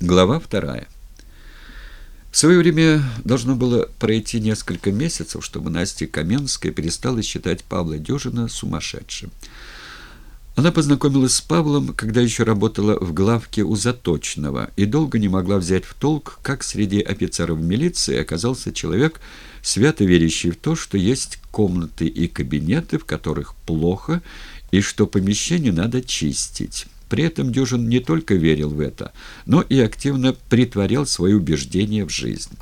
Глава вторая. В свое время должно было пройти несколько месяцев, чтобы Настя Каменская перестала считать Павла Дюжина сумасшедшим. Она познакомилась с Павлом, когда еще работала в главке у Заточного, и долго не могла взять в толк, как среди офицеров милиции оказался человек, свято верящий в то, что есть комнаты и кабинеты, в которых плохо, и что помещение надо чистить. При этом Дюжин не только верил в это, но и активно притворял свои убеждения в жизнь.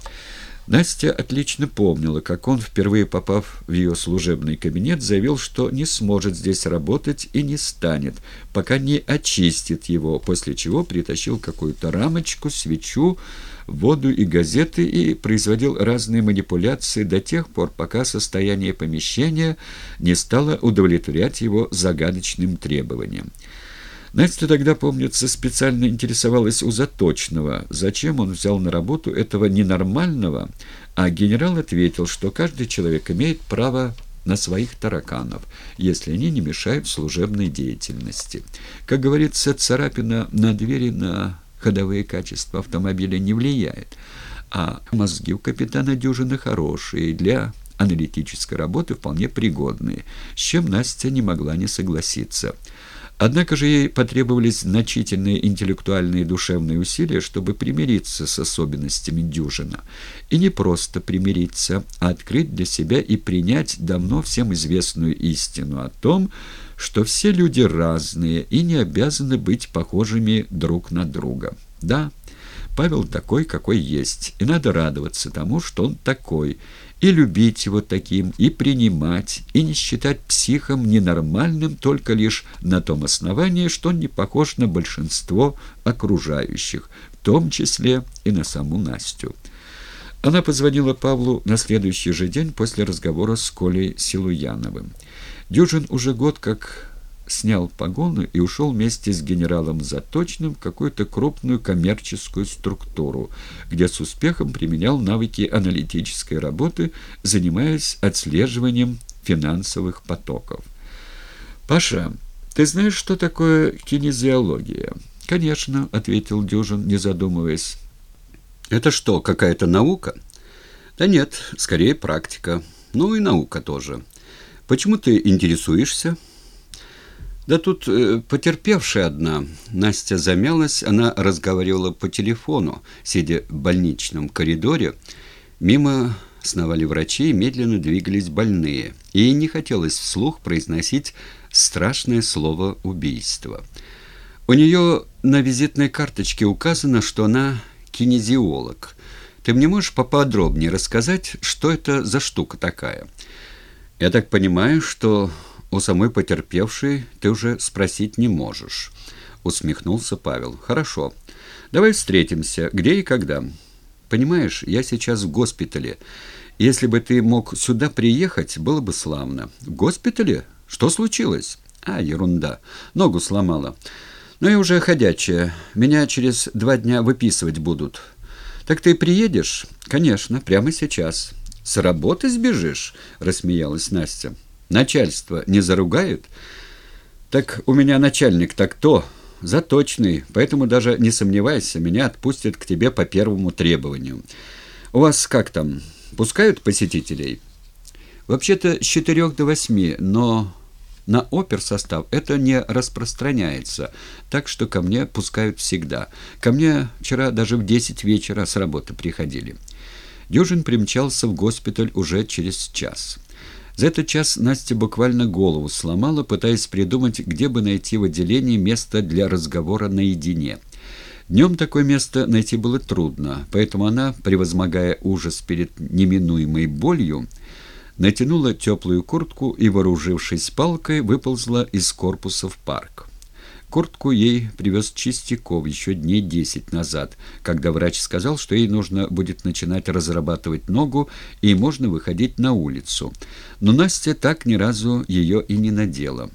Настя отлично помнила, как он, впервые попав в ее служебный кабинет, заявил, что не сможет здесь работать и не станет, пока не очистит его, после чего притащил какую-то рамочку, свечу, воду и газеты и производил разные манипуляции до тех пор, пока состояние помещения не стало удовлетворять его загадочным требованиям. Настя тогда, помнится, специально интересовалась у Заточного, зачем он взял на работу этого ненормального, а генерал ответил, что каждый человек имеет право на своих тараканов, если они не мешают служебной деятельности. Как говорится, царапина на двери на ходовые качества автомобиля не влияет, а мозги у капитана Дюжины хорошие, для аналитической работы вполне пригодные, с чем Настя не могла не согласиться. Однако же ей потребовались значительные интеллектуальные и душевные усилия, чтобы примириться с особенностями дюжина. И не просто примириться, а открыть для себя и принять давно всем известную истину о том, что все люди разные и не обязаны быть похожими друг на друга. Да, Павел такой, какой есть, и надо радоваться тому, что он такой, и любить его таким, и принимать, и не считать психом ненормальным только лишь на том основании, что он не похож на большинство окружающих, в том числе и на саму Настю. Она позвонила Павлу на следующий же день после разговора с Колей Силуяновым. Дюжин уже год как снял погоны и ушел вместе с генералом Заточным в какую-то крупную коммерческую структуру, где с успехом применял навыки аналитической работы, занимаясь отслеживанием финансовых потоков. «Паша, ты знаешь, что такое кинезиология?» «Конечно», — ответил Дюжин, не задумываясь. «Это что, какая-то наука?» «Да нет, скорее практика. Ну и наука тоже. Почему ты интересуешься?» Да тут э, потерпевшая одна. Настя замялась, она разговаривала по телефону, сидя в больничном коридоре. Мимо сновали врачи, медленно двигались больные. Ей не хотелось вслух произносить страшное слово «убийство». У нее на визитной карточке указано, что она кинезиолог. Ты мне можешь поподробнее рассказать, что это за штука такая? Я так понимаю, что у самой потерпевшей ты уже спросить не можешь», — усмехнулся Павел. «Хорошо. Давай встретимся. Где и когда?» «Понимаешь, я сейчас в госпитале. Если бы ты мог сюда приехать, было бы славно». «В госпитале? Что случилось?» «А, ерунда. Ногу сломала. Но я уже ходячая. Меня через два дня выписывать будут». «Так ты приедешь?» «Конечно, прямо сейчас». «С работы сбежишь?» — рассмеялась Настя. Начальство не заругают? Так у меня начальник-то кто? Заточный, поэтому даже не сомневайся, меня отпустят к тебе по первому требованию. У вас как там, пускают посетителей? Вообще-то с четырех до восьми, но на опер состав это не распространяется, так что ко мне пускают всегда. Ко мне вчера даже в десять вечера с работы приходили. Дюжин примчался в госпиталь уже через час. За этот час Настя буквально голову сломала, пытаясь придумать, где бы найти в отделении место для разговора наедине. Днем такое место найти было трудно, поэтому она, превозмогая ужас перед неминуемой болью, натянула теплую куртку и, вооружившись палкой, выползла из корпуса в парк. Куртку ей привез Чистяков еще дней десять назад, когда врач сказал, что ей нужно будет начинать разрабатывать ногу и можно выходить на улицу. Но Настя так ни разу ее и не надела.